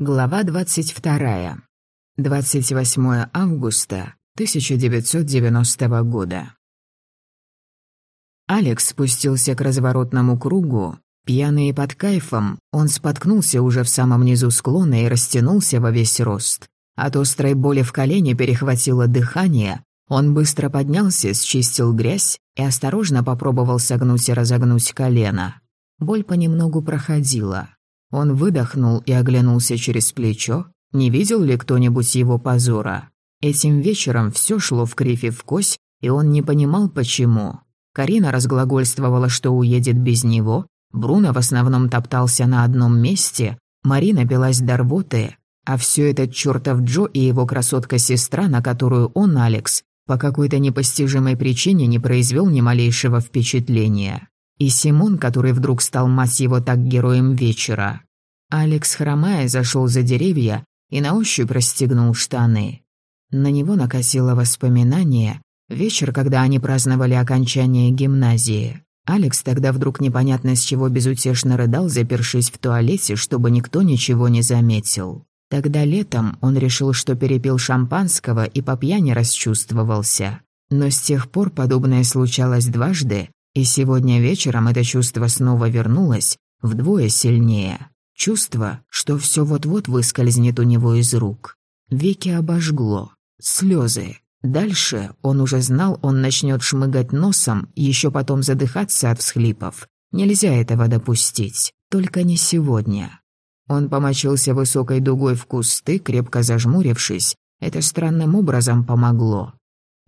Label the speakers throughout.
Speaker 1: Глава 22. 28 августа 1990 года. Алекс спустился к разворотному кругу. Пьяный и под кайфом, он споткнулся уже в самом низу склона и растянулся во весь рост. От острой боли в колене перехватило дыхание. Он быстро поднялся, счистил грязь и осторожно попробовал согнуть и разогнуть колено. Боль понемногу проходила. Он выдохнул и оглянулся через плечо. Не видел ли кто-нибудь его позора? Этим вечером все шло в кривь и в кось, и он не понимал, почему. Карина разглагольствовала, что уедет без него. Бруно в основном топтался на одном месте. Марина билась до рвоты. А все этот чертов Джо и его красотка-сестра, на которую он, Алекс, по какой-то непостижимой причине не произвел ни малейшего впечатления. И Симон, который вдруг стал мать его так героем вечера. Алекс, хромая, зашел за деревья и на ощупь расстегнул штаны. На него накосило воспоминание. Вечер, когда они праздновали окончание гимназии. Алекс тогда вдруг непонятно с чего безутешно рыдал, запершись в туалете, чтобы никто ничего не заметил. Тогда летом он решил, что перепил шампанского и по пьяни расчувствовался. Но с тех пор подобное случалось дважды, и сегодня вечером это чувство снова вернулось, вдвое сильнее. Чувство, что все вот-вот выскользнет у него из рук. Веки обожгло. Слезы. Дальше он уже знал, он начнет шмыгать носом, еще потом задыхаться от всхлипов. Нельзя этого допустить. Только не сегодня. Он помочился высокой дугой в кусты, крепко зажмурившись. Это странным образом помогло.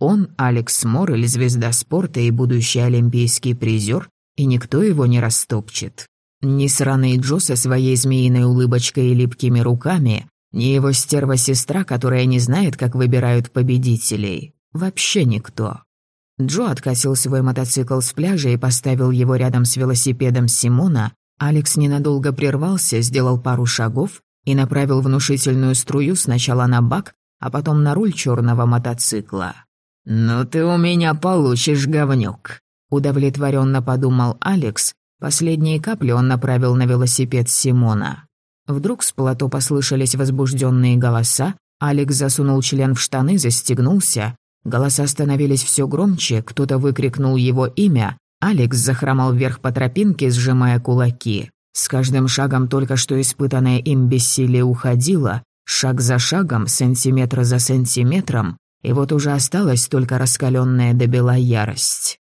Speaker 1: Он, Алекс Моррель, звезда спорта и будущий олимпийский призер, и никто его не растопчет. Ни сраный Джо со своей змеиной улыбочкой и липкими руками, ни его стерва-сестра, которая не знает, как выбирают победителей. Вообще никто. Джо откатил свой мотоцикл с пляжа и поставил его рядом с велосипедом Симона. Алекс ненадолго прервался, сделал пару шагов и направил внушительную струю сначала на бак, а потом на руль черного мотоцикла. «Ну ты у меня получишь, говнюк», — удовлетворенно подумал Алекс. Последние капли он направил на велосипед Симона. Вдруг с плато послышались возбужденные голоса. Алекс засунул член в штаны, застегнулся. Голоса становились все громче, кто-то выкрикнул его имя. Алекс захромал вверх по тропинке, сжимая кулаки. С каждым шагом только что испытанное им бессилие уходило, шаг за шагом, сантиметр за сантиметром, и вот уже осталась только раскаленная до бела ярость.